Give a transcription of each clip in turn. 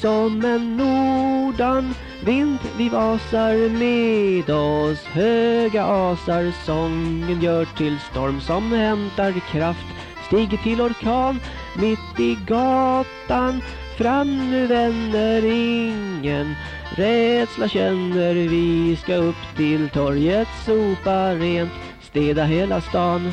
som en nordan vind vi vasar med oss. Höga asar sången gör till storm som hämtar kraft. Stiger till orkan mitt i gatan. Fram nu vänner ingen Rädsla känner. Vi ska upp till torget Sopa rent, städa hela stan.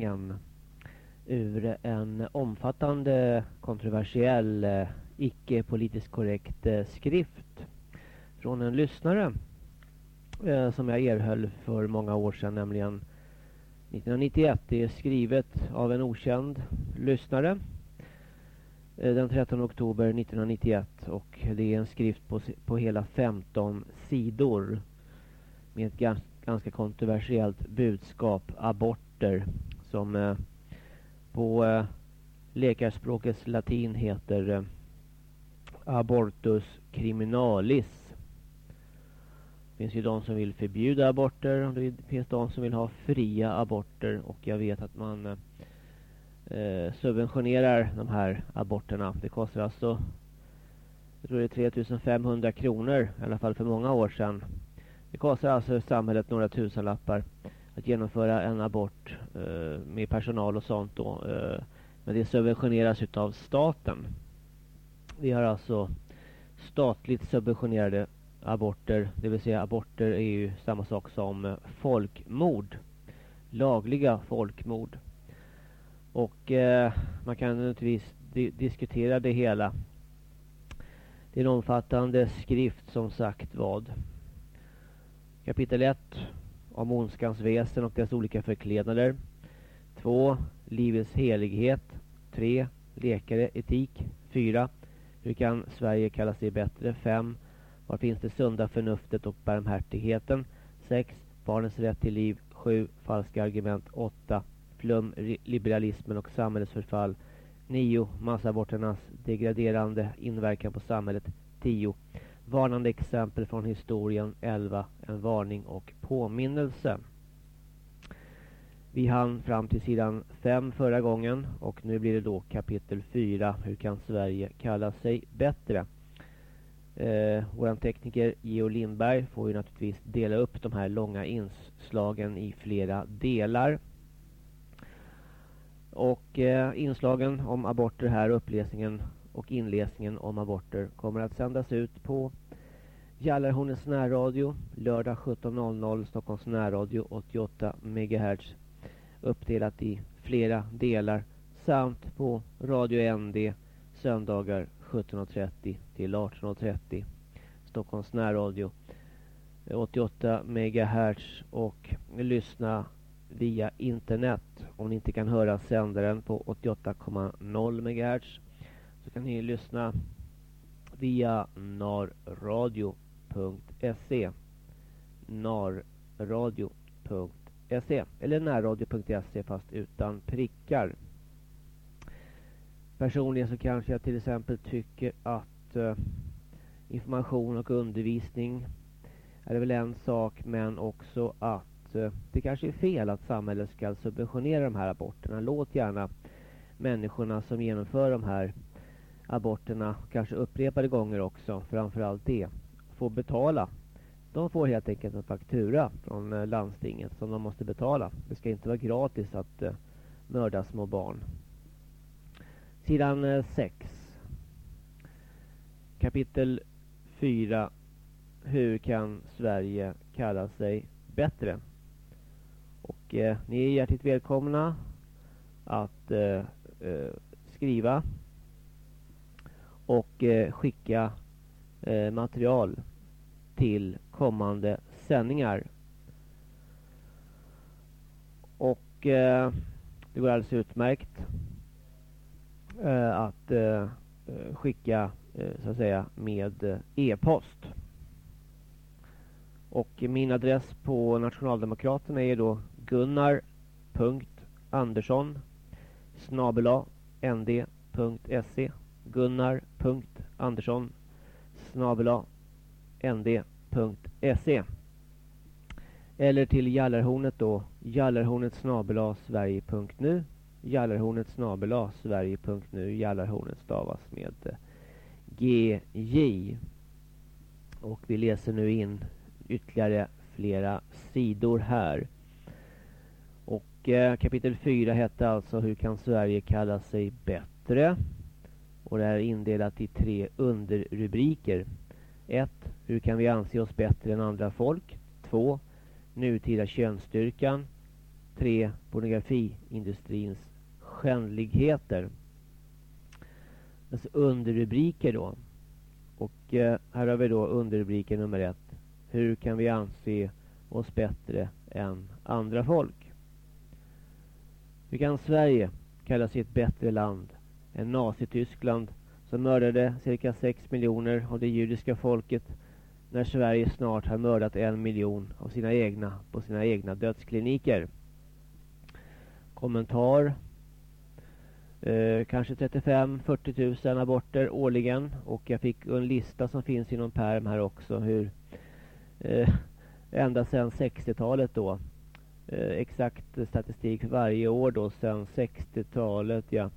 Här ur en omfattande kontroversiell eh, icke politiskt korrekt eh, skrift från en lyssnare eh, som jag erhöll för många år sedan, nämligen 1991. Det är skrivet av en okänd lyssnare den 13 oktober 1991 och det är en skrift på, på hela 15 sidor med ett ganska kontroversiellt budskap, aborter, som eh, på eh, läkarspråkets latin heter eh, abortus criminalis. Det finns ju de som vill förbjuda aborter och det finns de som vill ha fria aborter och jag vet att man eh, subventionerar de här aborterna. Det kostar alltså jag tror det är 3500 kronor i alla fall för många år sedan. Det kostar alltså samhället några tusenlappar att genomföra en abort eh, med personal och sånt då. Eh, men det subventioneras utav staten. Vi har alltså statligt subventionerade aborter. Det vill säga aborter är ju samma sak som eh, folkmord. Lagliga folkmord. Och eh, man kan naturligtvis di diskutera det hela. Det är en omfattande skrift som sagt vad. Kapitel 1 om ondskans väsen och dess olika förklädnader. 2. Livets helighet. 3. Läkare, etik. 4. Hur kan Sverige kalla sig bättre? 5. Var finns det sunda förnuftet och barmhärtigheten? 6. Barnens rätt till liv. 7. Falska argument. 8. Flum, liberalismen och samhällets förfall. 9. Massaborternas degraderande inverkan på samhället. 10. Varnande exempel från historien 11. En varning och påminnelse. Vi hann fram till sidan 5 förra gången och nu blir det då kapitel 4. Hur kan Sverige kalla sig bättre? Eh, Vår tekniker Geo Lindberg får ju naturligtvis dela upp de här långa inslagen i flera delar. Och eh, inslagen om aborter här, uppläsningen och inläsningen om aborter kommer att sändas ut på Jallarhornets närradio lördag 17.00 Stockholms närradio 88 MHz uppdelat i flera delar samt på Radio ND söndagar 17.30 till 18.30 Stockholms närradio 88 MHz och lyssna via internet. Om ni inte kan höra sändaren på 88,0 MHz så kan ni lyssna via narradio.se narradio.se eller närradio.se fast utan prickar. Personligen så kanske jag till exempel tycker att eh, information och undervisning är väl en sak men också att eh, det kanske är fel att samhället ska subventionera de här aborterna. Låt gärna människorna som genomför de här aborterna, kanske upprepade gånger också, framförallt det, får betala. De får helt enkelt en faktura från eh, landstinget som de måste betala. Det ska inte vara gratis att uh, mörda små barn. Sidan eh, 6. Uh, Kapitel 4. Hur kan Sverige kalla sig bättre? Och uh, ni är hjärtligt välkomna att skriva och eh, skicka eh, material till kommande sändningar. Och eh, det går alldeles utmärkt eh, att eh, skicka eh, så att säga med e-post. Och min adress på Nationaldemokraterna är då gunnar.andersson snabela nd.se Andersson snabela nd.se eller till Jallarhornet då Jallarhornet snabela sverige.nu Jallarhornet snabela sverige.nu Jallarhornet stavas med eh, GJ och vi läser nu in ytterligare flera sidor här. Och eh, kapitel 4 hette alltså Hur kan Sverige kalla sig bättre? Och det är indelat i tre underrubriker. 1. Hur kan vi anse oss bättre än andra folk? 2. Nutida könsstyrkan. 3. Pornografiindustrins skändligheter. Alltså underrubriker då. Och eh, här har vi då underrubriken nummer 1. Hur kan vi anse oss bättre än andra folk? Hur kan Sverige kalla sig ett bättre land Nazityskland som mördade cirka 6 miljoner av det judiska folket när Sverige snart har mördat en miljon av sina egna på sina egna dödskliniker. Kommentar. Eh, kanske 35-40 000 aborter årligen och jag fick en lista som finns i någon perm här också hur eh, ända sedan 60-talet då eh, exakt statistik för varje år då sedan 60-talet ja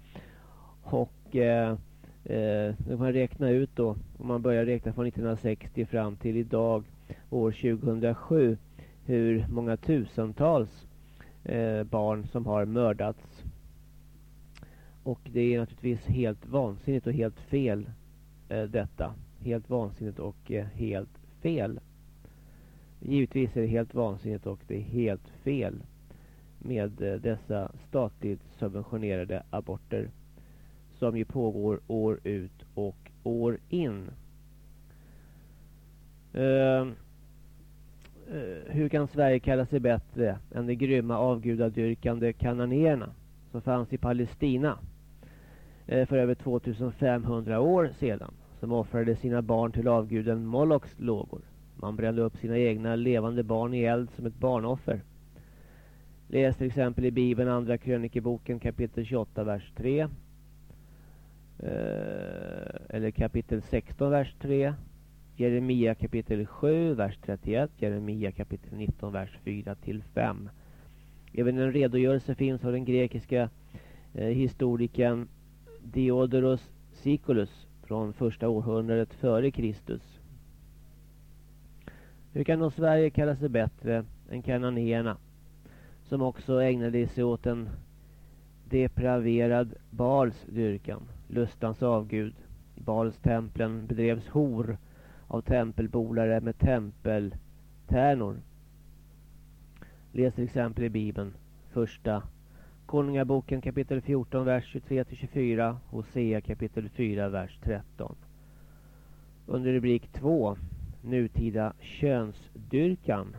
och eh, Eh, man räkna ut då, om man börjar räkna från 1960 fram till idag, år 2007, hur många tusentals eh, barn som har mördats. Och det är naturligtvis helt vansinnigt och helt fel eh, detta. Helt vansinnigt och eh, helt fel. Givetvis är det helt vansinnigt och det är helt fel med eh, dessa statligt subventionerade aborter som ju pågår år ut och år in. Uh, hur kan Sverige kalla sig bättre än de grymma avgudadyrkande kananéerna som fanns i Palestina uh, för över 2500 år sedan som offrade sina barn till avguden Molochs lågor. Man brände upp sina egna levande barn i eld som ett barnoffer. Läs till exempel i Bibeln, andra krönikeboken kapitel 28, vers 3 Eh, eller kapitel 16, vers 3. Jeremia kapitel 7, vers 31. Jeremia kapitel 19, vers 4 till 5. Även en redogörelse finns av den grekiska eh, historikern Diodorus Siculus från första århundradet före Kristus. Hur kan då Sverige kalla sig bättre än kananéerna som också ägnade sig åt en depraverad Bals dyrkan? Lustans avgud. I Balstemplen bedrevs hor av tempelbolare med tempeltärnor. Läs till exempel i Bibeln, första Konungaboken kapitel 14, vers 23-24, Hosea kapitel 4, vers 13. Under rubrik 2, nutida könsdyrkan.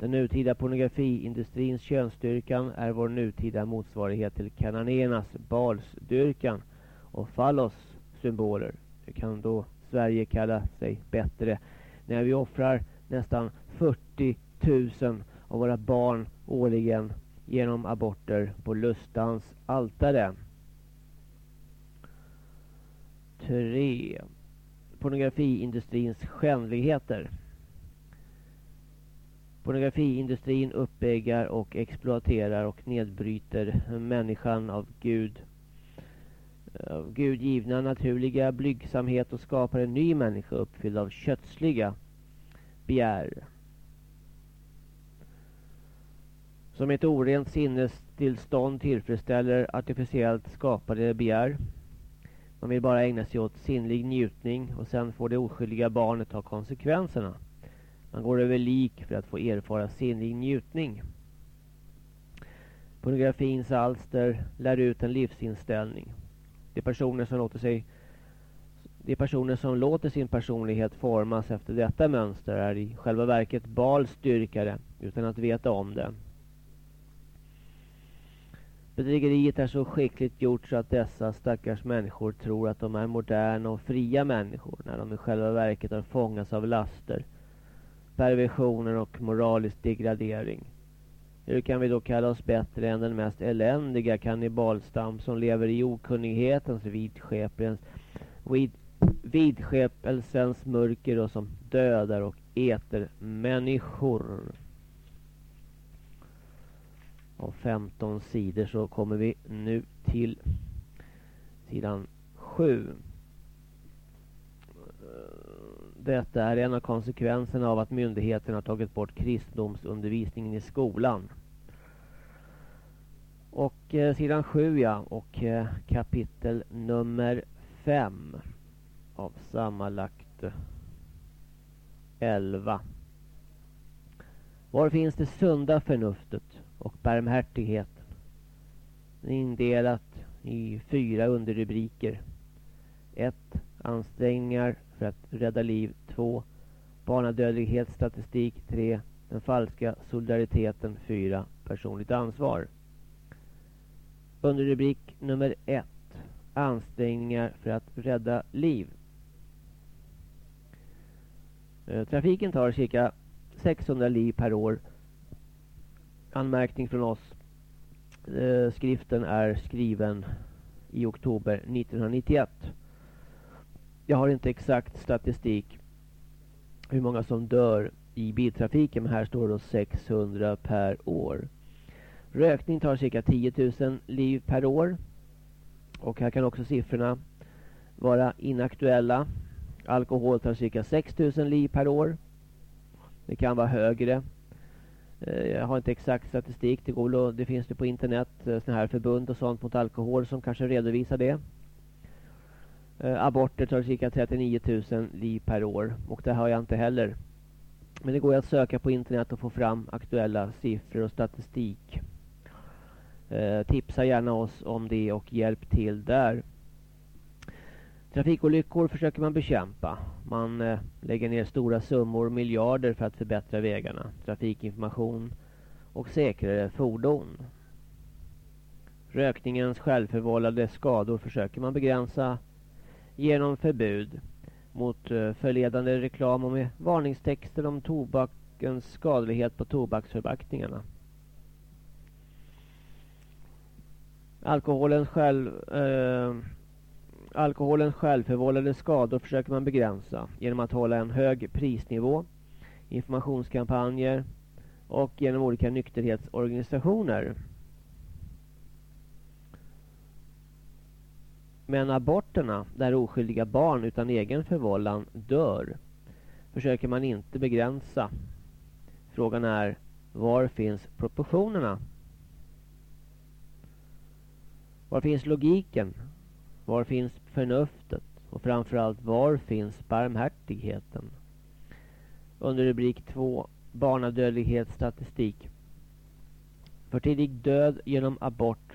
Den nutida pornografiindustrins könsdyrkan är vår nutida motsvarighet till kananéernas balsdyrkan och fallos symboler. Det kan då Sverige kalla sig bättre när vi offrar nästan 40 000 av våra barn årligen genom aborter på lustans altare? 3. Pornografiindustrins skändligheter. Pornografiindustrin uppbäggar och exploaterar och nedbryter människan av Gud av Gud givna naturliga blygsamhet och skapar en ny människa uppfylld av kötsliga begär. Som ett orent sinnestillstånd tillfredsställer artificiellt skapade begär. Man vill bara ägna sig åt sinnlig njutning och sen får det oskyldiga barnet ta konsekvenserna. Man går över lik för att få erfara sinnlig njutning. Pornografins alster lär ut en livsinställning. De personer som låter sig de personer som låter sin personlighet formas efter detta mönster är i själva verket balstyrkare utan att veta om det. Bedrägeriet är så skickligt gjort så att dessa stackars människor tror att de är moderna och fria människor när de i själva verket har fångats av laster perversioner och moralisk degradering. Hur kan vi då kalla oss bättre än den mest eländiga kannibalstam som lever i okunnighetens vidskepelsens, vid, vidskepelsens mörker och som dödar och äter människor? Av 15 sidor så kommer vi nu till sidan 7. Detta är en av konsekvenserna av att myndigheterna har tagit bort kristendomsundervisningen i skolan. Och eh, sidan 7 ja, och eh, kapitel nummer 5 av sammanlagt eh, 11. Var finns det sunda förnuftet och barmhärtigheten? indelat i fyra underrubriker. 1. Ansträngningar för att rädda liv. 2. Barnadödlighetsstatistik. 3. Den falska solidariteten. 4. Personligt ansvar. Under rubrik nummer 1. Ansträngningar för att rädda liv. Eh, trafiken tar cirka 600 liv per år. Anmärkning från oss. Eh, skriften är skriven i oktober 1991. Jag har inte exakt statistik hur många som dör i biltrafiken men här står det 600 per år. Rökning tar cirka 10 000 liv per år. Och här kan också siffrorna vara inaktuella. Alkohol tar cirka 6 000 liv per år. Det kan vara högre. Eh, jag har inte exakt statistik. Det, går, det finns det på internet. Eh, Sådana här förbund och sånt mot alkohol som kanske redovisar det. Eh, aborter tar cirka 39 000 liv per år. Och det har jag inte heller. Men det går att söka på internet och få fram aktuella siffror och statistik. Eh, tipsa gärna oss om det och hjälp till där. Trafikolyckor försöker man bekämpa. Man eh, lägger ner stora summor, miljarder för att förbättra vägarna. Trafikinformation och säkrare fordon. Rökningens självförvållade skador försöker man begränsa genom förbud mot eh, förledande reklam och eh, med varningstexter om tobakens skadlighet på tobaksförpackningarna. Alkoholens själv... Eh, alkoholens självförvållade skador försöker man begränsa genom att hålla en hög prisnivå, informationskampanjer och genom olika nykterhetsorganisationer. Men aborterna, där oskyldiga barn utan egen förvållan dör, försöker man inte begränsa. Frågan är, var finns proportionerna? Var finns logiken? Var finns förnuftet? Och framförallt, var finns barmhärtigheten? Under rubrik 2, barnadödlighetsstatistik. För tidig död genom abort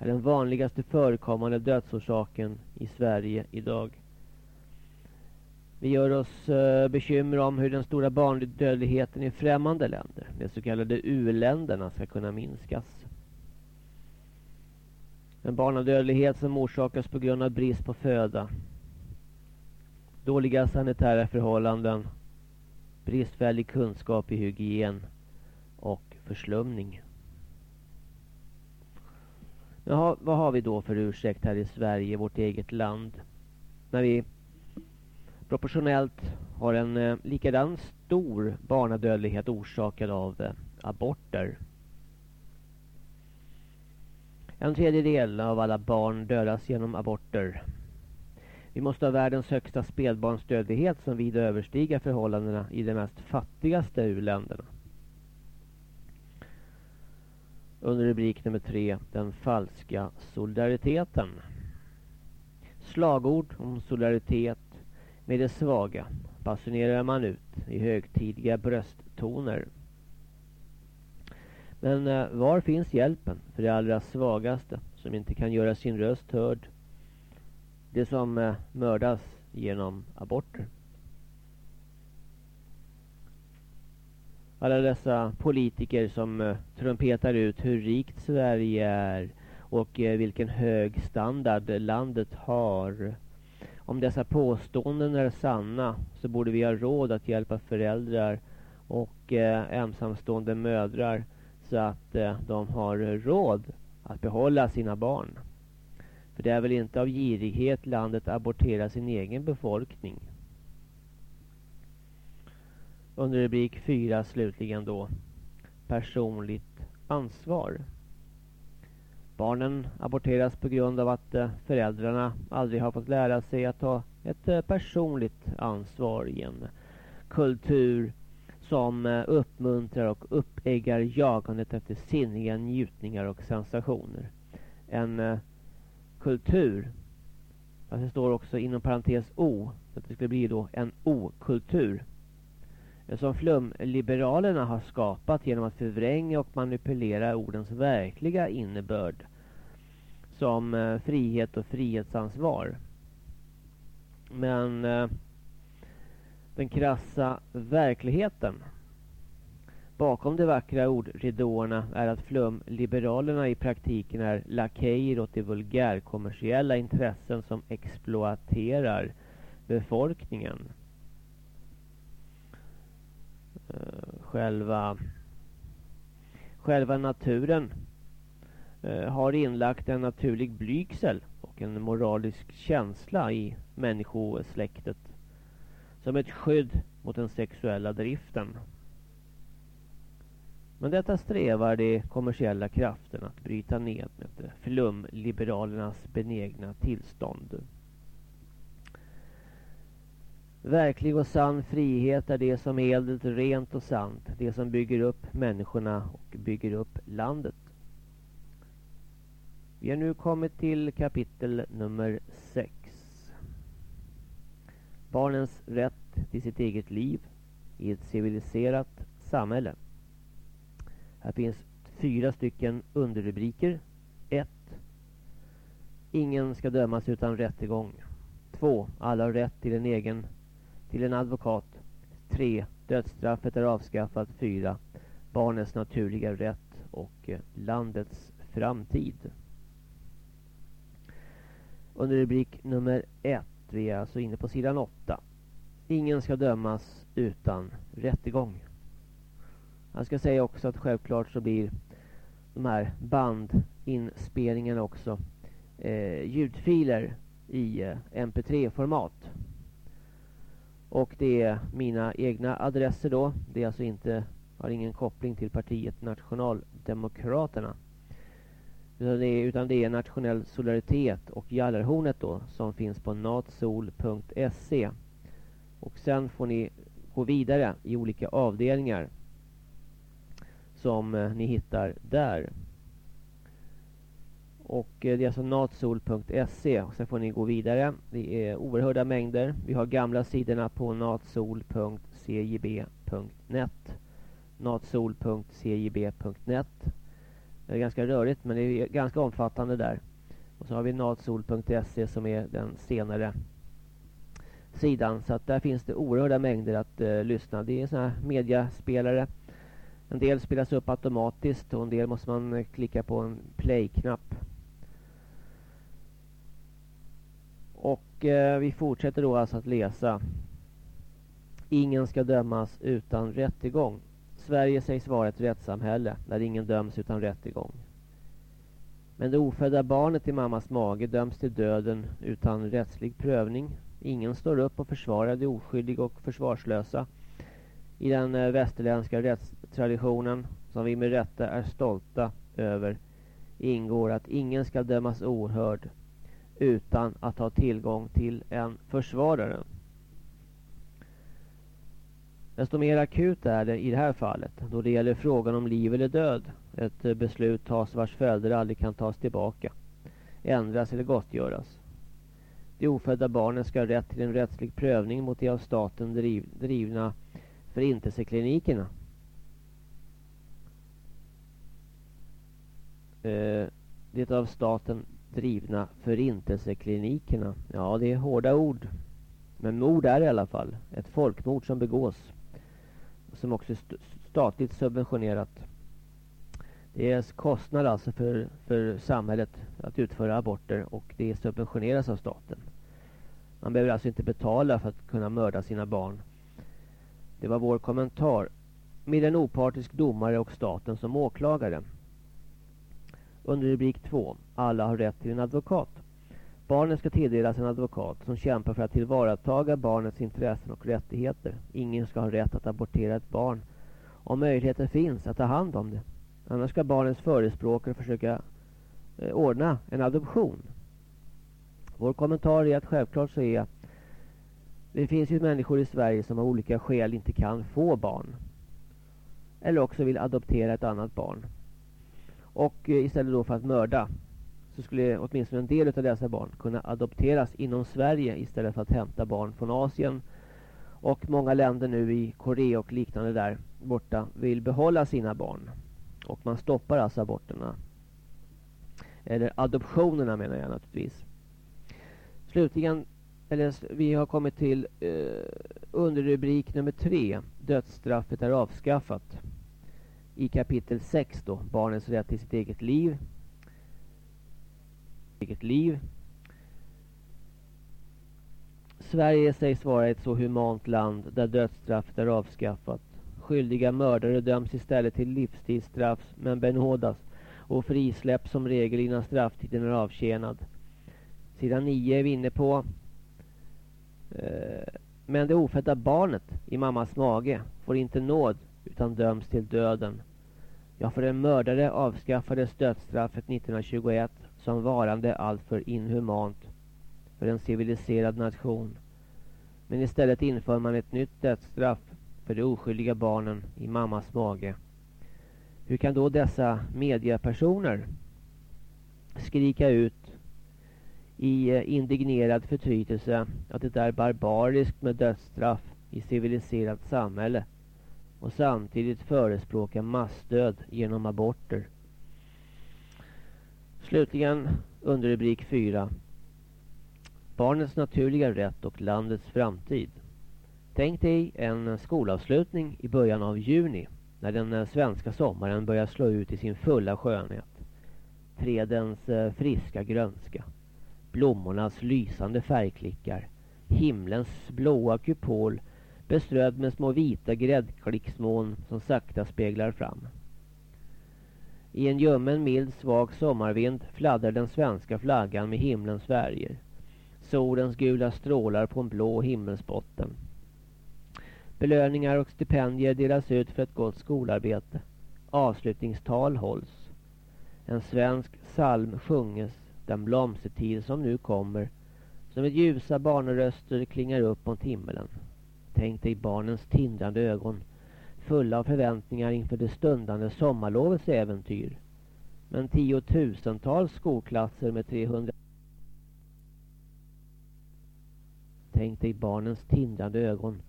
är den vanligaste förekommande dödsorsaken i Sverige idag. Vi gör oss eh, bekymmer om hur den stora barndödligheten i främmande länder, de så kallade U-länderna, ska kunna minskas. En barnadödlighet som orsakas på grund av brist på föda. Dåliga sanitära förhållanden. Bristfällig kunskap i hygien och förslumning. Jaha, vad har vi då för ursäkt här i Sverige, vårt eget land? När vi proportionellt har en eh, likadan stor barnadödlighet orsakad av eh, aborter. En tredjedel av alla barn dödas genom aborter. Vi måste ha världens högsta spädbarnsdödlighet som vida överstiger förhållandena i de mest fattigaste u-länderna. Under rubrik nummer tre, den falska solidariteten. Slagord om solidaritet med det svaga basunerar man ut i högtidliga brösttoner. Men eh, var finns hjälpen för de allra svagaste som inte kan göra sin röst hörd? Det som eh, mördas genom aborter. Alla dessa politiker som eh, trumpetar ut hur rikt Sverige är och eh, vilken hög standard landet har. Om dessa påståenden är sanna så borde vi ha råd att hjälpa föräldrar och eh, ensamstående mödrar så att eh, de har råd att behålla sina barn. För det är väl inte av girighet landet aborterar sin egen befolkning. Under rubrik 4 slutligen då personligt ansvar. Barnen aborteras på grund av att eh, föräldrarna aldrig har fått lära sig att ta ett eh, personligt ansvar i en kultur som eh, uppmuntrar och uppeggar jagandet efter sinniga njutningar och sensationer. En kultur, fast det står också inom parentes O, så att det skulle bli då en okultur. Som flumliberalerna har skapat genom att förvränga och manipulera ordens verkliga innebörd. som eh, frihet och frihetsansvar. Men eh, den krassa verkligheten bakom de vackra ordridåerna är att flumliberalerna i praktiken är lakejer åt de vulgärkommersiella intressen som exploaterar befolkningen. Eh, själva, själva naturen eh, har inlagt en naturlig blygsel och en moralisk känsla i människosläktet som ett skydd mot den sexuella driften. Men detta strävar de kommersiella krafterna att bryta ned med flumliberalernas benägna tillstånd. Verklig och sann frihet är det som är eldet rent och sant. Det som bygger upp människorna och bygger upp landet. Vi har nu kommit till kapitel nummer 6. Barnens rätt till sitt eget liv i ett civiliserat samhälle. Här finns fyra stycken underrubriker. 1. Ingen ska dömas utan rättegång. 2. Alla har rätt till en egen till en advokat. 3. Dödsstraffet är avskaffat. 4. Barnets naturliga rätt och eh, landets framtid. Under rubrik nummer 1. Vi är alltså inne på sidan 8. Ingen ska dömas utan rättegång. Jag ska säga också att självklart så blir de här bandinspelningarna också eh, ljudfiler i eh, mp3-format. Och det är mina egna adresser då. Det är alltså inte, har ingen koppling till partiet Nationaldemokraterna. Utan det, är, utan det är Nationell Solidaritet och Jallarhornet då som finns på natsol.se. Och sen får ni gå vidare i olika avdelningar som eh, ni hittar där. Och eh, det är alltså natsol.se sen får ni gå vidare. Det är oerhörda mängder. Vi har gamla sidorna på natsol.cjb.net natsol.cjb.net Det är ganska rörigt men det är ganska omfattande där. Och så har vi natsol.se som är den senare sidan. Så att där finns det oerhörda mängder att eh, lyssna. Det är sådana här mediaspelare. En del spelas upp automatiskt och en del måste man eh, klicka på en play-knapp. Och eh, vi fortsätter då alltså att läsa. Ingen ska dömas utan rättegång. Sverige sägs vara ett rättssamhälle där ingen döms utan rättegång. Men det ofödda barnet i mammas mage döms till döden utan rättslig prövning. Ingen står upp och försvarar de oskyldiga och försvarslösa. I den eh, västerländska rättstraditionen som vi med rätta är stolta över ingår att ingen ska dömas ohörd utan att ha tillgång till en försvarare. Desto mer akut är det i det här fallet då det gäller frågan om liv eller död. Ett eh, beslut tas vars följder aldrig kan tas tillbaka, ändras eller gottgöras. De ofödda barnen ska ha rätt till en rättslig prövning mot de av staten driv, drivna förintelseklinikerna. Eh, det av staten drivna förintelseklinikerna. Ja, det är hårda ord. Men mord är i alla fall ett folkmord som begås. Som också är statligt subventionerat. Det är kostnad alltså för, för samhället att utföra aborter och det subventioneras av staten. Man behöver alltså inte betala för att kunna mörda sina barn. Det var vår kommentar. Med en opartisk domare och staten som åklagare. Under rubrik 2. Alla har rätt till en advokat. Barnen ska tilldelas en advokat som kämpar för att tillvarataga barnets intressen och rättigheter. Ingen ska ha rätt att abortera ett barn om möjligheten finns att ta hand om det. Annars ska barnets förespråkare försöka eh, ordna en adoption. Vår kommentar är att självklart så är det finns ju människor i Sverige som av olika skäl inte kan få barn. Eller också vill adoptera ett annat barn. Och eh, istället då för att mörda så skulle åtminstone en del av dessa barn kunna adopteras inom Sverige istället för att hämta barn från Asien. Och många länder nu i Korea och liknande där borta vill behålla sina barn. Och man stoppar alltså aborterna. Eller adoptionerna menar jag naturligtvis. Slutligen, eller vi har kommit till eh, underrubrik nummer tre. Dödsstraffet är avskaffat. I kapitel 6 då, barnens rätt till sitt eget liv. Eget liv. Sverige sägs vara ett så humant land där dödsstraffet är avskaffat. Skyldiga mördare döms istället till livstidsstraff men benådas och frisläpps som regel innan strafftiden är avtjänad. Sidan 9 är vi inne på. Eh, men det ofödda barnet i mammas mage får inte nåd utan döms till döden. Ja, för en mördare avskaffades dödsstraffet 1921 som varande alltför inhumant för en civiliserad nation. Men istället inför man ett nytt dödsstraff för de oskyldiga barnen i mammas mage. Hur kan då dessa mediapersoner skrika ut i eh, indignerad förtrytelse att det är barbariskt med dödsstraff i civiliserat samhälle och samtidigt förespråka massdöd genom aborter. Slutligen under rubrik 4. Barnets naturliga rätt och landets framtid. Tänk dig en skolavslutning i början av juni när den eh, svenska sommaren börjar slå ut i sin fulla skönhet. Trädens eh, friska grönska, blommornas lysande färgklickar, himlens blåa kupol beströdd med små vita gräddklicksmoln som sakta speglar fram. I en ljummen mild svag sommarvind fladdrar den svenska flaggan med himlens färger. Solens gula strålar på en blå himmelsbotten. Belöningar och stipendier delas ut för ett gott skolarbete. Avslutningstal hålls. En svensk psalm sjunges den blomstertid som nu kommer. Som ett ljusa barnröster klingar upp mot himmelen. Tänk dig barnens tindrande ögon fulla av förväntningar inför det stundande sommarlovets äventyr. Men tiotusentals skolklasser med 300 Tänk dig barnens tindrande ögon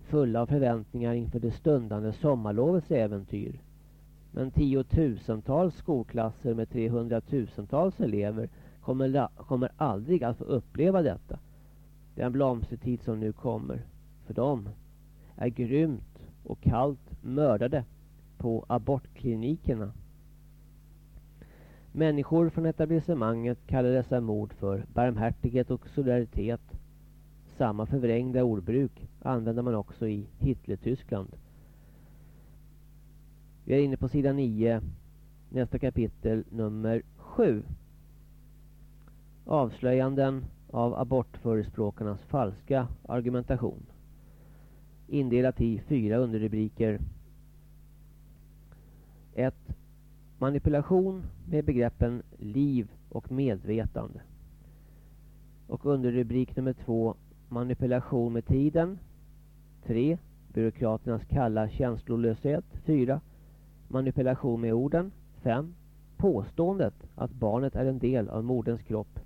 fulla av förväntningar inför det stundande sommarlovets äventyr. Men tiotusentals skolklasser med 300 tusentals elever kommer, kommer aldrig att få uppleva detta. Den blomstertid som nu kommer, för dem, är grymt och kallt mördade på abortklinikerna. Människor från etablissemanget kallar dessa mord för barmhärtighet och solidaritet samma förvrängda ordbruk använder man också i Hitler-Tyskland. Vi är inne på sidan 9, nästa kapitel nummer 7. Avslöjanden av abortförespråkarnas falska argumentation. Indelat i fyra underrubriker. 1. Manipulation med begreppen liv och medvetande. Och underrubrik nummer 2 manipulation med tiden. 3. Byråkraternas kalla känslolöshet. 4. Manipulation med orden. 5. Påståendet att barnet är en del av moderns kropp.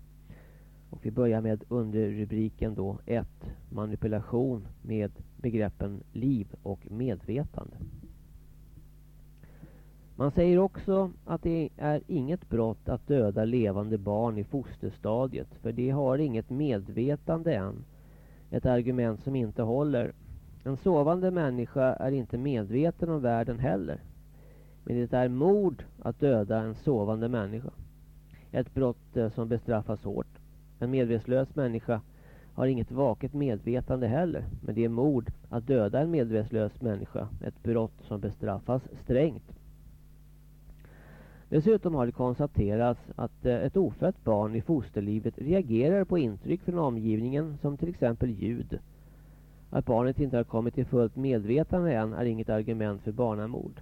Och vi börjar med underrubriken då 1. Manipulation med begreppen liv och medvetande. Man säger också att det är inget brott att döda levande barn i fosterstadiet för det har inget medvetande än ett argument som inte håller. En sovande människa är inte medveten om världen heller. Men det är mord att döda en sovande människa. Ett brott eh, som bestraffas hårt. En medvetslös människa har inget vaket medvetande heller. Men det är mord att döda en medvetslös människa. Ett brott som bestraffas strängt. Dessutom har det konstaterats att eh, ett ofött barn i fosterlivet reagerar på intryck från omgivningen som till exempel ljud. Att barnet inte har kommit till fullt medvetande än är inget argument för barnamord.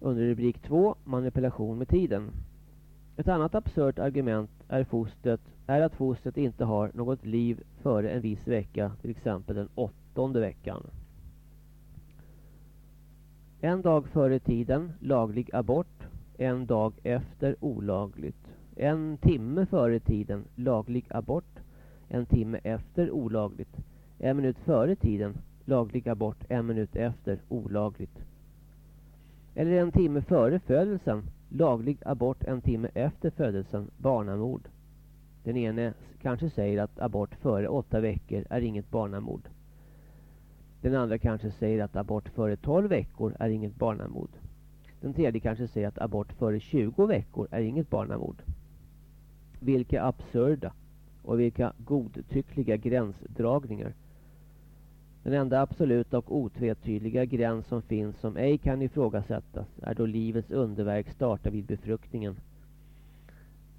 Under rubrik 2, manipulation med tiden. Ett annat absurt argument är, fostret, är att fostret inte har något liv före en viss vecka, till exempel den åttonde veckan. En dag före tiden laglig abort. En dag efter olagligt. En timme före tiden laglig abort. En timme efter olagligt. En minut före tiden laglig abort. En minut efter olagligt. Eller en timme före födelsen laglig abort en timme efter födelsen barnamord. Den ene kanske säger att abort före åtta veckor är inget barnamord. Den andra kanske säger att abort före 12 veckor är inget barnamord. Den tredje kanske säger att abort före 20 veckor är inget barnamord. Vilka absurda och vilka godtyckliga gränsdragningar. Den enda absoluta och otvetydiga gräns som finns som ej kan ifrågasättas är då livets underverk startar vid befruktningen.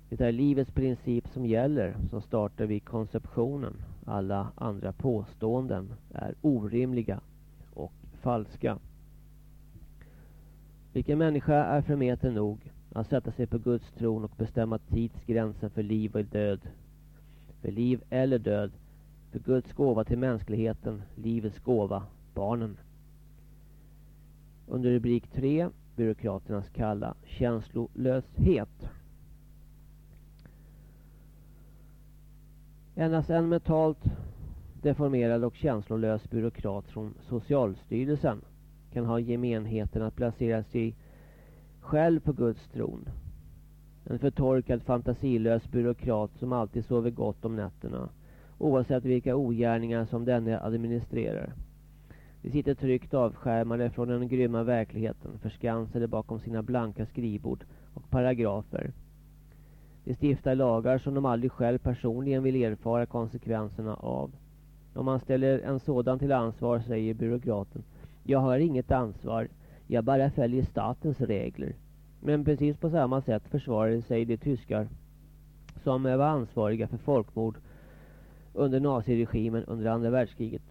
Det är livets princip som gäller, som startar vid konceptionen. Alla andra påståenden är orimliga och falska. Vilken människa är förmäten nog att sätta sig på Guds tron och bestämma tidsgränsen för liv och död? För liv eller död, för Guds gåva till mänskligheten, livets gåva, barnen. Under rubrik 3, byråkraternas kalla känslolöshet. Endast en mentalt deformerad och känslolös byråkrat från Socialstyrelsen kan ha gemenheten att placera sig själv på Guds tron. En förtorkad fantasilös byråkrat som alltid sover gott om nätterna oavsett vilka ogärningar som denne administrerar. De sitter tryggt avskärmade från den grymma verkligheten, förskansade bakom sina blanka skrivbord och paragrafer. De stiftar lagar som de aldrig själv personligen vill erfara konsekvenserna av. Om man ställer en sådan till ansvar, säger byråkraten, jag har inget ansvar, jag bara följer statens regler. Men precis på samma sätt försvarade sig de tyskar som var ansvariga för folkmord under naziregimen under andra världskriget.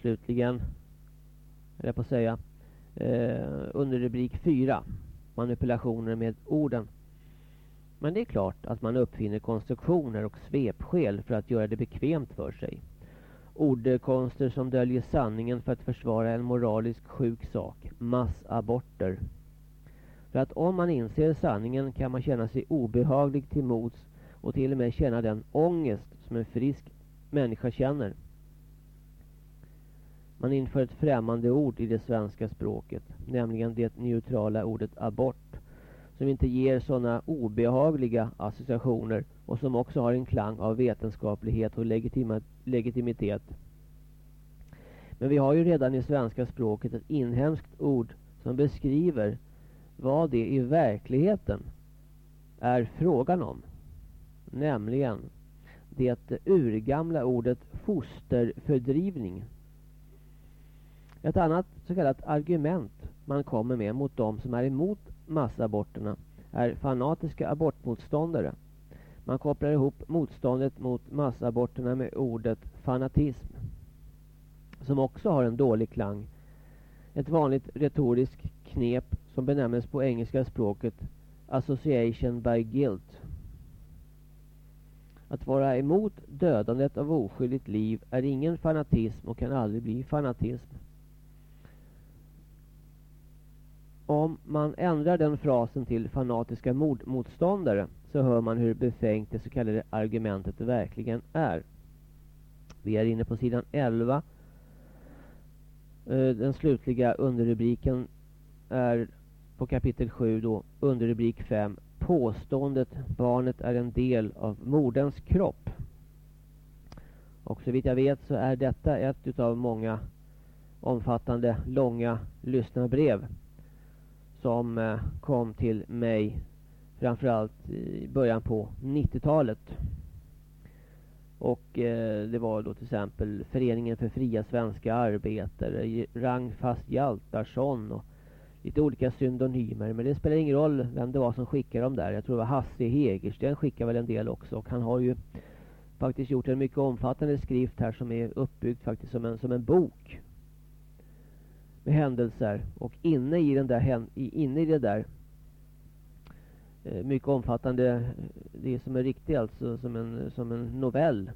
Slutligen, jag på att säga, eh, under rubrik 4, manipulationer med orden. Men det är klart att man uppfinner konstruktioner och svepskäl för att göra det bekvämt för sig. Ordkonster som döljer sanningen för att försvara en moralisk sjuk sak. Massaborter. För att om man inser sanningen kan man känna sig obehaglig till mods och till och med känna den ångest som en frisk människa känner. Man inför ett främmande ord i det svenska språket, nämligen det neutrala ordet abort, som inte ger sådana obehagliga associationer och som också har en klang av vetenskaplighet och legitimitet. Men vi har ju redan i svenska språket ett inhemskt ord som beskriver vad det i verkligheten är frågan om. Nämligen det urgamla ordet fosterfördrivning. Ett annat så kallat argument man kommer med mot de som är emot massaborterna är fanatiska abortmotståndare. Man kopplar ihop motståndet mot massaborterna med ordet fanatism. Som också har en dålig klang. Ett vanligt retoriskt knep som benämns på engelska språket association by guilt. Att vara emot dödandet av oskyldigt liv är ingen fanatism och kan aldrig bli fanatism. Om man ändrar den frasen till fanatiska mordmotståndare så hör man hur befängt det så kallade argumentet verkligen är. Vi är inne på sidan 11. Eh, den slutliga underrubriken är på kapitel 7 då underrubrik 5 Påståendet barnet är en del av moderns kropp. Och så vitt jag vet så är detta ett utav många omfattande långa lyssnarbrev som eh, kom till mig framförallt i början på 90-talet. Och eh, det var då till exempel Föreningen för fria svenska arbetare, Rangfast Hjaltarsson och lite olika synonymer. Men det spelar ingen roll vem det var som skickade dem där. Jag tror det var Hasse Hegersten skickade väl en del också. Och han har ju faktiskt gjort en mycket omfattande skrift här som är uppbyggd faktiskt som en, som en bok med händelser och inne i den där inne i det där eh, mycket omfattande eh, det som är riktigt alltså som en, som en novell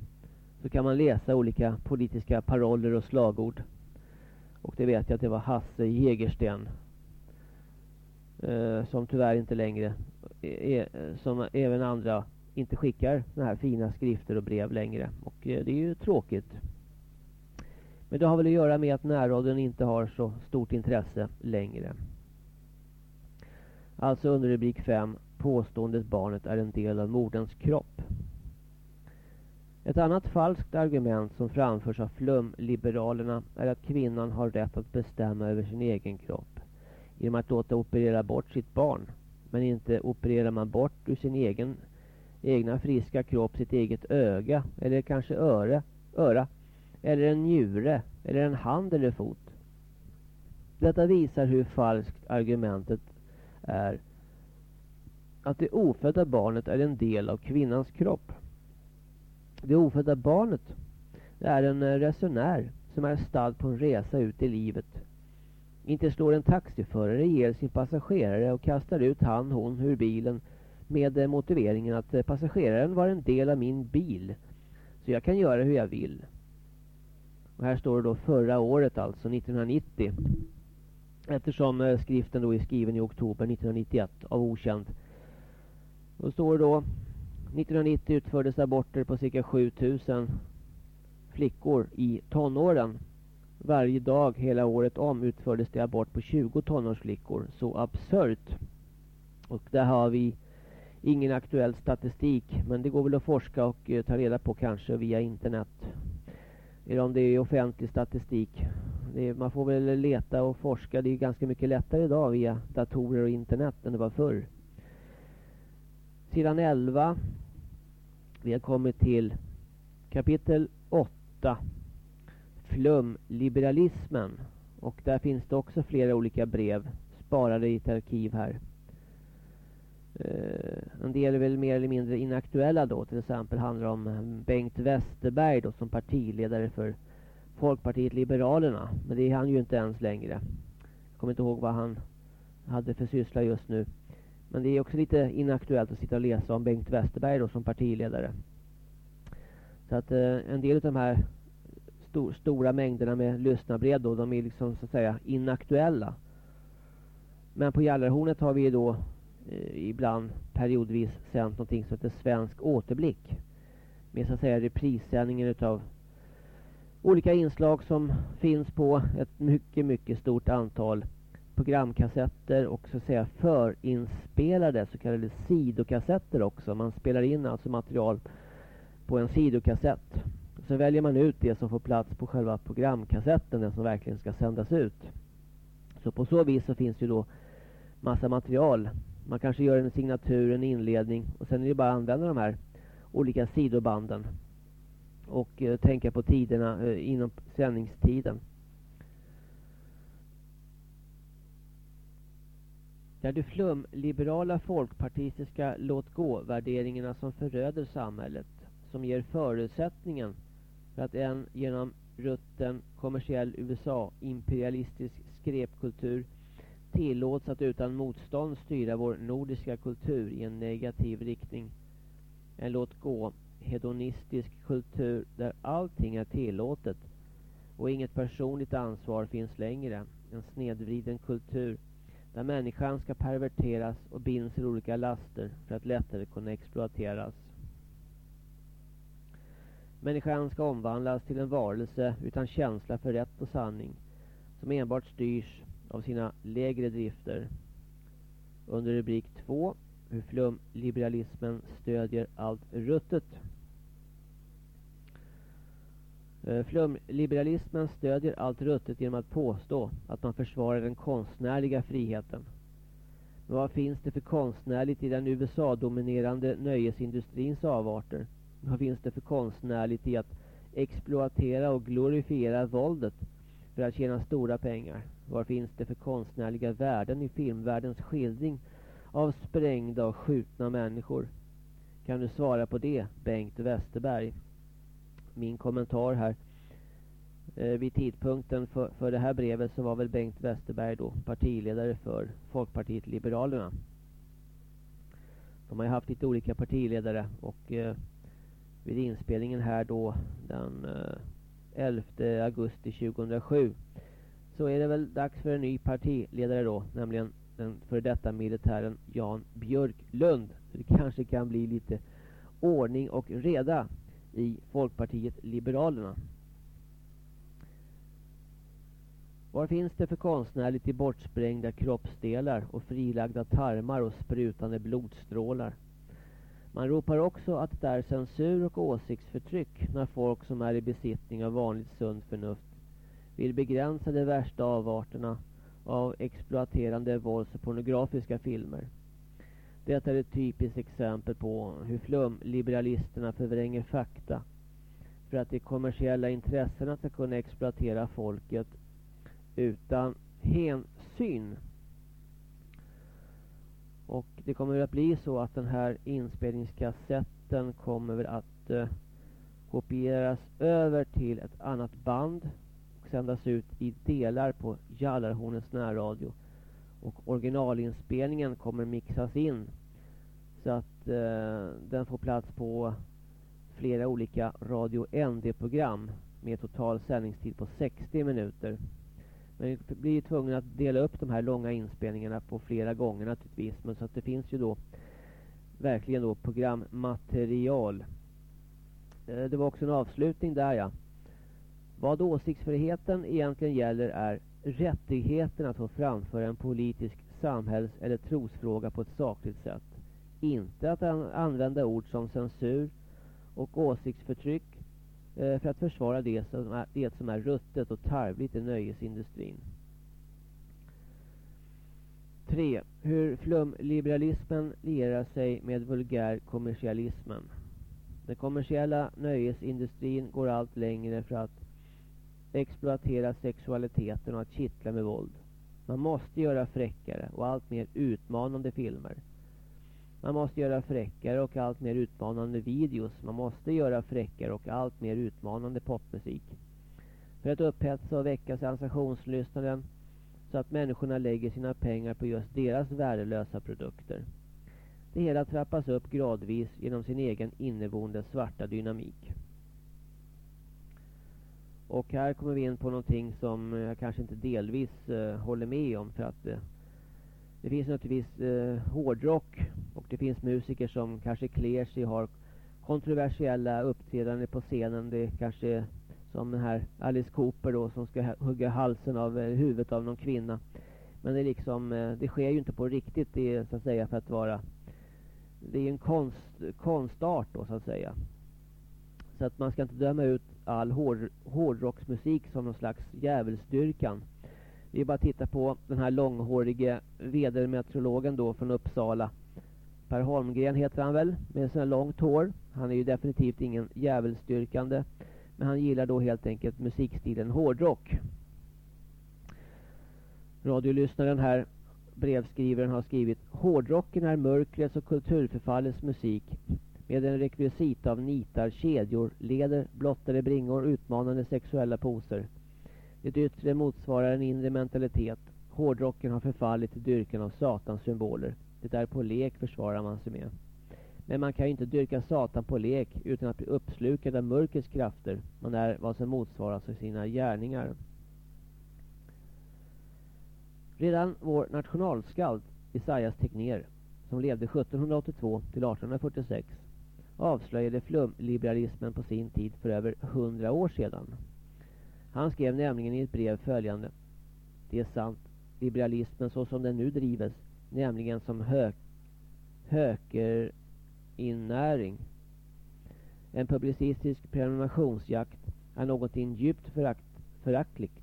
så kan man läsa olika politiska paroller och slagord och det vet jag att det var Hasse Jägersten eh, som tyvärr inte längre är, som även andra inte skickar såna här fina skrifter och brev längre och eh, det är ju tråkigt men det har väl att göra med att närradion inte har så stort intresse längre. Alltså under rubrik 5, påståendet barnet är en del av moderns kropp. Ett annat falskt argument som framförs av flumliberalerna är att kvinnan har rätt att bestämma över sin egen kropp genom att låta operera bort sitt barn. Men inte opererar man bort ur sin egen egna friska kropp sitt eget öga eller kanske öre, öra eller en njure eller en hand eller fot. Detta visar hur falskt argumentet är att det ofödda barnet är en del av kvinnans kropp. Det ofödda barnet är en resenär som är stad på en resa ut i livet. Inte slår en taxiförare ihjäl sin passagerare och kastar ut han, hon ur bilen med eh, motiveringen att eh, passageraren var en del av min bil. Så jag kan göra hur jag vill. Och här står det då förra året alltså, 1990. Eftersom eh, skriften då är skriven i oktober 1991 av okänd. Då står det då 1990 utfördes aborter på cirka 7000 flickor i tonåren. Varje dag hela året om utfördes det abort på 20 tonårsflickor. Så absurt. Och där har vi ingen aktuell statistik. Men det går väl att forska och eh, ta reda på kanske via internet. Eller om det är offentlig statistik. Är, man får väl leta och forska. Det är ganska mycket lättare idag via datorer och internet än det var förr. Sidan 11. Vi har kommit till kapitel 8. Flumliberalismen. Och där finns det också flera olika brev sparade i ett arkiv här. Uh, en del är väl mer eller mindre inaktuella då. Till exempel handlar det om Bengt Westerberg då som partiledare för Folkpartiet Liberalerna. Men det är han ju inte ens längre. Jag kommer inte ihåg vad han hade för syssla just nu. Men det är också lite inaktuellt att sitta och läsa om Bengt Westerberg då som partiledare. Så att uh, en del av de här stor, stora mängderna med lyssnarbrev då, de är liksom så att säga inaktuella. Men på Jallarhornet har vi då eh, ibland periodvis sänt någonting som heter Svensk återblick. Med så att säga reprissändningen utav olika inslag som finns på ett mycket, mycket stort antal programkassetter och så att säga förinspelade så kallade sidokassetter också. Man spelar in alltså material på en sidokassett. Sen väljer man ut det som får plats på själva programkassetten, den som verkligen ska sändas ut. Så på så vis så finns det ju då massa material. Man kanske gör en signatur, en inledning och sen är det bara att använda de här olika sidobanden. Och eh, tänka på tiderna eh, inom sändningstiden. Det är de flumliberala folkpartistiska låt-gå-värderingarna som föröder samhället. Som ger förutsättningen för att en genom rutten kommersiell USA-imperialistisk skräpkultur tillåts att utan motstånd styra vår nordiska kultur i en negativ riktning. En låt gå hedonistisk kultur där allting är tillåtet och inget personligt ansvar finns längre. En snedvriden kultur där människan ska perverteras och binds i olika laster för att lättare kunna exploateras. Människan ska omvandlas till en varelse utan känsla för rätt och sanning som enbart styrs av sina lägre drifter. Under rubrik 2 hur flumliberalismen stödjer allt ruttet. Eh, flumliberalismen stödjer allt ruttet genom att påstå att man försvarar den konstnärliga friheten. Men vad finns det för konstnärligt i den USA-dominerande nöjesindustrins avarter? Vad finns det för konstnärligt i att exploatera och glorifiera våldet för att tjäna stora pengar? Vad finns det för konstnärliga värden i filmvärldens skildring av sprängda och skjutna människor? Kan du svara på det, Bengt Westerberg? Min kommentar här. Eh, vid tidpunkten för, för det här brevet så var väl Bengt Westerberg då partiledare för Folkpartiet Liberalerna. De har ju haft lite olika partiledare och eh, vid inspelningen här då den eh, 11 augusti 2007 så är det väl dags för en ny partiledare då, nämligen den före detta militären Jan Björklund. Det kanske kan bli lite ordning och reda i Folkpartiet Liberalerna. Vad finns det för konstnärligt i bortsprängda kroppsdelar och frilagda tarmar och sprutande blodstrålar? Man ropar också att det är censur och åsiktsförtryck när folk som är i besittning av vanligt sunt förnuft vill begränsa de värsta avarterna av exploaterande vålds och pornografiska filmer. Detta är ett typiskt exempel på hur flumliberalisterna förvränger fakta för att de kommersiella intressena ska kunna exploatera folket utan hänsyn. Och det kommer att bli så att den här inspelningskassetten kommer att eh, kopieras över till ett annat band och sändas ut i delar på Jallarhornets närradio. Och originalinspelningen kommer mixas in så att eh, den får plats på flera olika Radio ND-program med total sändningstid på 60 minuter. Men vi blir tvungna att dela upp de här långa inspelningarna på flera gånger naturligtvis. Men så att det finns ju då verkligen då programmaterial. Eh, det var också en avslutning där ja. Vad åsiktsfriheten egentligen gäller är rättigheten att få framföra en politisk samhälls- eller trosfråga på ett sakligt sätt. Inte att använda ord som censur och åsiktsförtryck Eh, för att försvara det som, är, det som är ruttet och tarvligt i nöjesindustrin. 3. Hur flumliberalismen lierar sig med vulgär kommersialismen. Den kommersiella nöjesindustrin går allt längre för att exploatera sexualiteten och att kittla med våld. Man måste göra fräckare och allt mer utmanande filmer. Man måste göra fräckare och allt mer utmanande videos. Man måste göra fräckare och allt mer utmanande popmusik. För att upphetsa och väcka sensationslyssnaren så att människorna lägger sina pengar på just deras värdelösa produkter. Det hela trappas upp gradvis genom sin egen inneboende svarta dynamik. Och här kommer vi in på någonting som jag kanske inte delvis uh, håller med om för att uh, det finns naturligtvis eh, hårdrock och det finns musiker som kanske klär sig och har kontroversiella uppträdanden på scenen. Det är kanske som den här Alice Cooper då som ska hugga halsen av eh, huvudet av någon kvinna. Men det är liksom, eh, det sker ju inte på riktigt det är så att säga för att vara det är en konst, konstart då så att säga. Så att man ska inte döma ut all hår, hårdrocksmusik som någon slags djävulsdyrkan. Det är bara att titta på den här långhårige vedermeteorologen då från Uppsala Per Holmgren heter han väl, med sina långt hår. Han är ju definitivt ingen djävulsdyrkande. Men han gillar då helt enkelt musikstilen hårdrock. Radiolyssnaren här, brevskrivaren har skrivit Hårdrocken är mörkrets och kulturförfallets musik med en rekvisita av nitar, kedjor, leder, blottade bringor, utmanande sexuella poser. Det yttre motsvarar en inre mentalitet. Hårdrocken har förfallit till dyrkan av satans symboler. Det är på lek försvarar man sig med. Men man kan ju inte dyrka Satan på lek utan att bli uppslukad av mörkrets krafter. Man är vad som motsvaras av sina gärningar. Redan vår nationalskald Isaias Tegnér, som levde 1782 till 1846, avslöjade flumliberalismen på sin tid för över hundra år sedan. Han skrev nämligen i ett brev följande. Det är sant, liberalismen så som den nu drives nämligen som hök, hökerinnäring. En publicistisk prenumerationsjakt är någonting djupt förakt, föraktligt.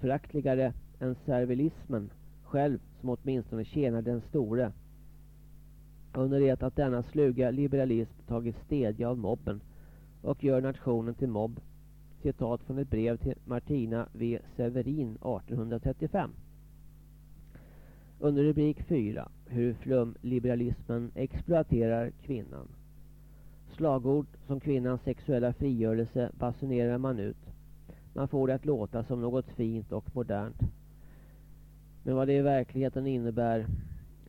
Föraktligare än servilismen själv som åtminstone tjänar den store. Under det att denna sluga liberalism tagit stedja av mobben och gör nationen till mobb. Citat från ett brev till Martina V. Severin 1835. Under rubrik 4 Hur flumliberalismen exploaterar kvinnan. Slagord som kvinnans sexuella frigörelse basunerar man ut. Man får det att låta som något fint och modernt. Men vad det i verkligheten innebär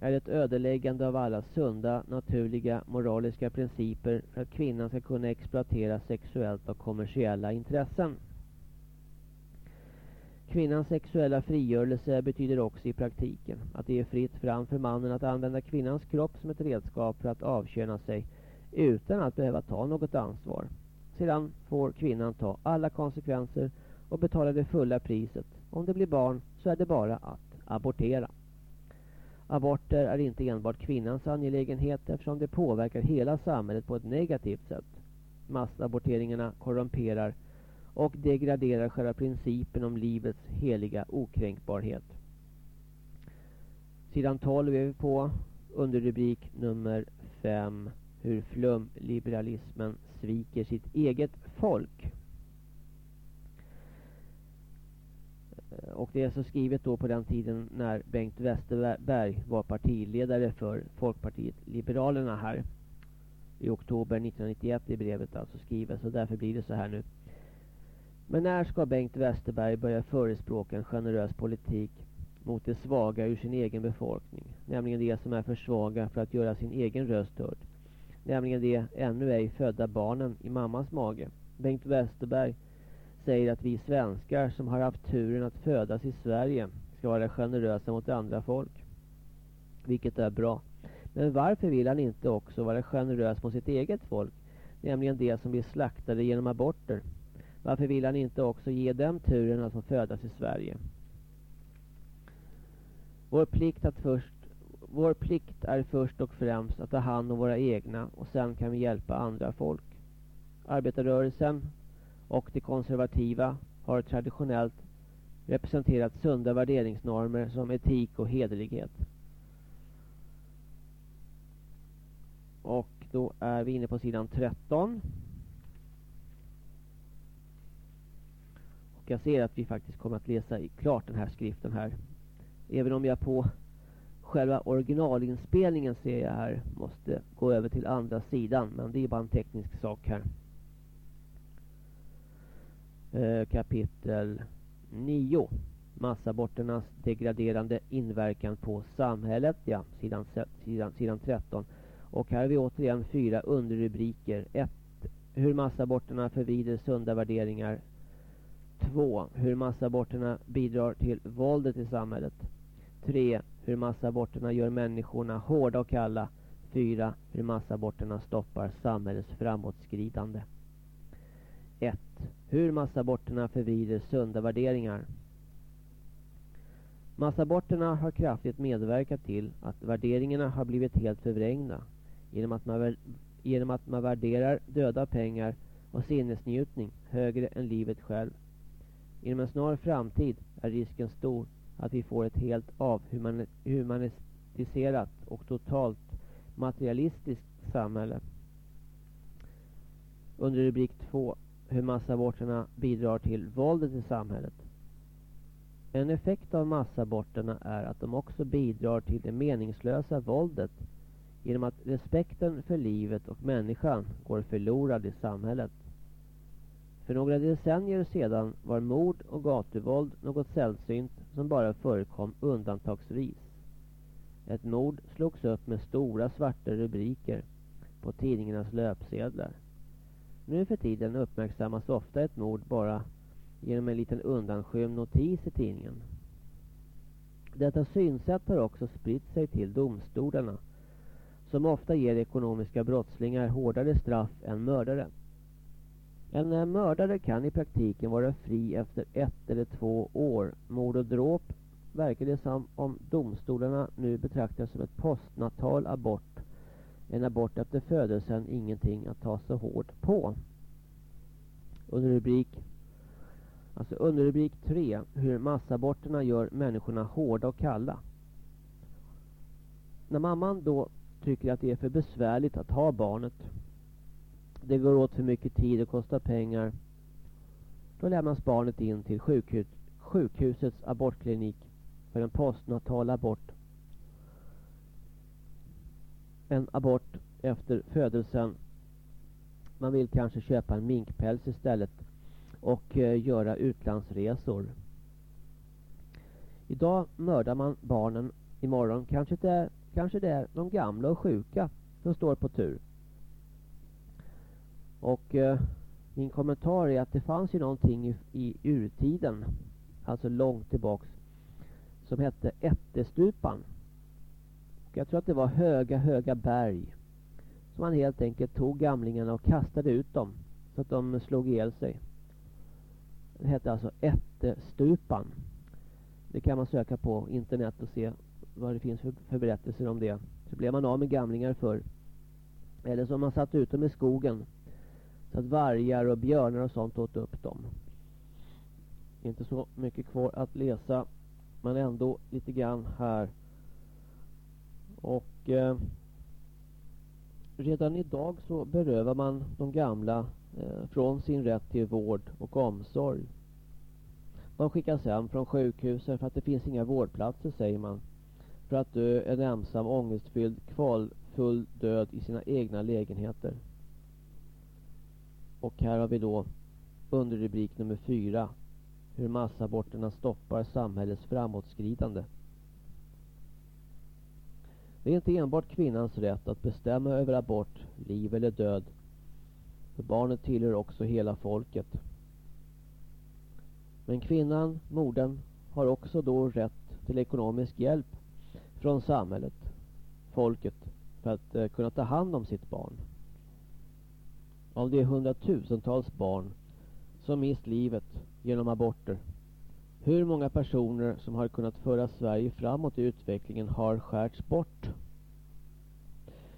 är ett ödeläggande av alla sunda, naturliga, moraliska principer för att kvinnan ska kunna exploatera sexuellt och kommersiella intressen. Kvinnans sexuella frigörelse betyder också i praktiken att det är fritt fram för mannen att använda kvinnans kropp som ett redskap för att avköna sig utan att behöva ta något ansvar. Sedan får kvinnan ta alla konsekvenser och betala det fulla priset, Om det blir barn så är det bara att abortera. Aborter är inte enbart kvinnans angelägenhet eftersom det påverkar hela samhället på ett negativt sätt. Massaborteringarna korrumperar och degraderar själva principen om livets heliga okränkbarhet. Sidan 12 är vi på under rubrik nummer 5 hur flumliberalismen sviker sitt eget folk. Eh, och det är så skrivet då på den tiden när Bengt Westerberg var partiledare för Folkpartiet Liberalerna här. I oktober 1991 i brevet alltså skrivet så därför blir det så här nu. Men när ska Bengt Westerberg börja förespråka en generös politik mot de svaga ur sin egen befolkning? Nämligen de som är för svaga för att göra sin egen röst hörd. Nämligen de ännu ej födda barnen i mammas mage. Bengt Westerberg säger att vi svenskar som har haft turen att födas i Sverige ska vara generösa mot andra folk. Vilket är bra. Men varför vill han inte också vara generös mot sitt eget folk? Nämligen de som blir slaktade genom aborter. Varför vill han inte också ge dem turen att få födas i Sverige? Vår plikt, att först, vår plikt är först och främst att ta hand om våra egna och sen kan vi hjälpa andra folk. Arbetarrörelsen och de konservativa har traditionellt representerat sunda värderingsnormer som etik och hederlighet. Och då är vi inne på sidan 13. Och jag ser att vi faktiskt kommer att läsa klart den här skriften här. Även om jag på själva originalinspelningen ser jag här måste gå över till andra sidan. Men det är bara en teknisk sak här. Eh, kapitel 9. Massaborternas degraderande inverkan på samhället. Ja, sidan, sidan, sidan 13. Och här har vi återigen fyra underrubriker. 1. Hur massaborterna förvrider sunda värderingar. 2. Hur massaborterna bidrar till våldet i samhället. 3. Hur massaborterna gör människorna hårda och kalla. 4. Hur massaborterna stoppar samhällets framåtskridande. 1. Hur massaborterna förvrider sunda värderingar. Massaborterna har kraftigt medverkat till att värderingarna har blivit helt förvrängda genom att man, genom att man värderar döda pengar och sinnesnjutning högre än livet själv. Inom en snar framtid är risken stor att vi får ett helt avhumaniserat och totalt materialistiskt samhälle. Under rubrik 2 hur massaborterna bidrar till våldet i samhället. En effekt av massaborterna är att de också bidrar till det meningslösa våldet genom att respekten för livet och människan går förlorad i samhället. För några decennier sedan var mord och gatuvåld något sällsynt som bara förekom undantagsvis. Ett mord slogs upp med stora svarta rubriker på tidningarnas löpsedlar. Nu för tiden uppmärksammas ofta ett mord bara genom en liten undanskymd notis i tidningen. Detta synsätt har också spritt sig till domstolarna som ofta ger ekonomiska brottslingar hårdare straff än mördare. En eh, mördare kan i praktiken vara fri efter ett eller två år. Mord och dråp verkar det som om domstolarna nu betraktar som ett postnatal abort en abort efter födelsen ingenting att ta så hårt på. Under rubrik Alltså under rubrik 3 Hur massaborterna gör människorna hårda och kalla. När mamman då tycker att det är för besvärligt att ha barnet. Det går åt för mycket tid och kostar pengar. Då lämnas barnet in till sjukhus, sjukhusets abortklinik för en postnatal abort en abort efter födelsen. Man vill kanske köpa en minkpäls istället och eh, göra utlandsresor. Idag mördar man barnen. Imorgon kanske det, är, kanske det är de gamla och sjuka som står på tur. Och eh, min kommentar är att det fanns ju någonting i, i urtiden, alltså långt tillbaks, som hette ättestupan. Jag tror att det var höga, höga berg. Så man helt enkelt tog gamlingarna och kastade ut dem. Så att de slog ihjäl sig. Det hette alltså ättestupan. Det kan man söka på internet och se vad det finns för, för berättelser om det. Så blev man av med gamlingar för. Eller så man satt dem i skogen. Så att vargar och björnar och sånt åt upp dem. Inte så mycket kvar att läsa. Men ändå lite grann här. Och eh, redan idag så berövar man de gamla eh, från sin rätt till vård och omsorg. De skickas hem från sjukhuset för att det finns inga vårdplatser säger man. För att dö en ensam, ångestfylld, kvalfull död i sina egna lägenheter. Och här har vi då underrubrik nummer fyra. Hur massaborterna stoppar samhällets framåtskridande. Det är inte enbart kvinnans rätt att bestämma över abort, liv eller död. För barnet tillhör också hela folket. Men kvinnan, modern, har också då rätt till ekonomisk hjälp från samhället, folket, för att eh, kunna ta hand om sitt barn. Av de hundratusentals barn som mist livet genom aborter. Hur många personer som har kunnat föra Sverige framåt i utvecklingen har skärts bort?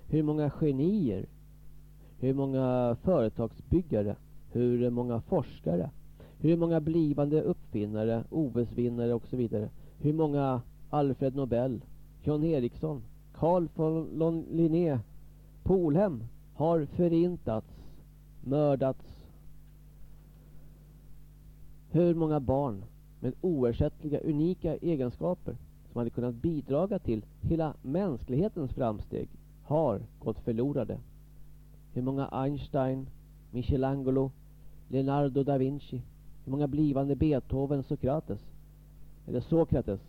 Hur många genier? Hur många företagsbyggare? Hur många forskare? Hur många blivande uppfinnare, OS-vinnare och så vidare? Hur många Alfred Nobel, John Eriksson, Carl von Linné, Polhem har förintats, mördats? Hur många barn med oersättliga, unika egenskaper som hade kunnat bidraga till hela mänsklighetens framsteg har gått förlorade? Hur många Einstein, Michelangelo, Leonardo da Vinci hur många blivande Beethoven, Sokrates? Eller Sokrates?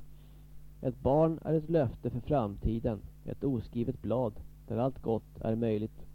Ett barn är ett löfte för framtiden. Ett oskrivet blad där allt gott är möjligt.